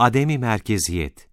Ademi merkeziyet.